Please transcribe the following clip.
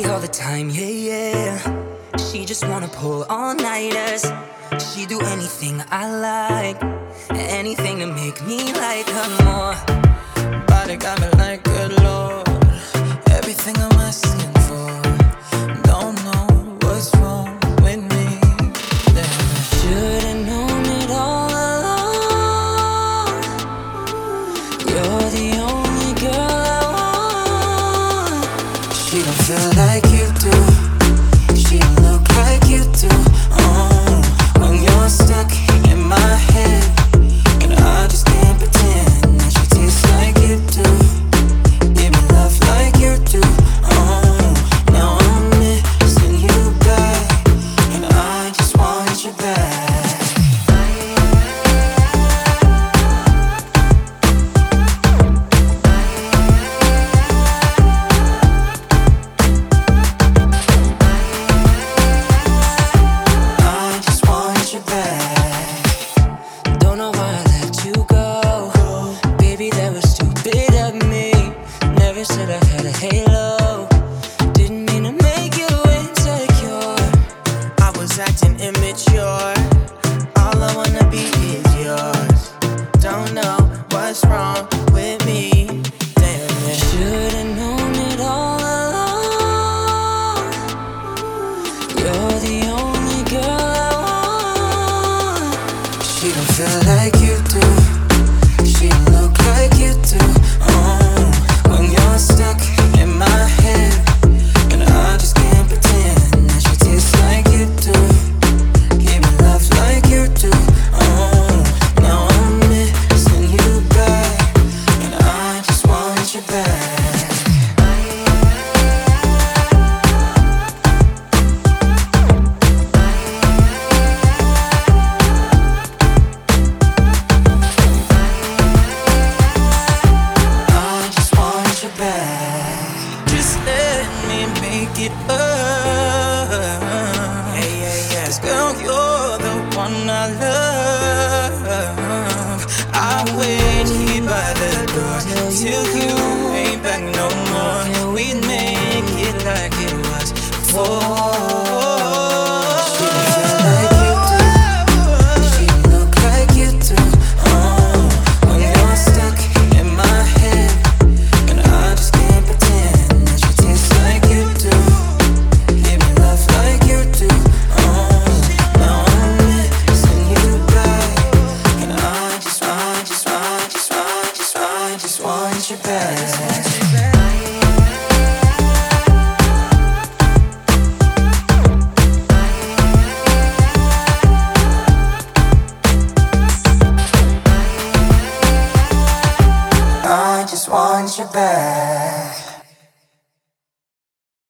the time, yeah, yeah. She just wanna pull all nighters. She do anything I like, anything to make me like her more. Body got me like good lord. Everything I'm asking for. She don't feel like I had a halo. Didn't mean to make you insecure. I was acting immature. All I wanna be is yours. Don't know what's wrong with me. Damn it. Should've known it all along. You're the one I love. I wait here by the door till you ain't back no more. We'd make it like it was before. Want, just want you back. I just want you back.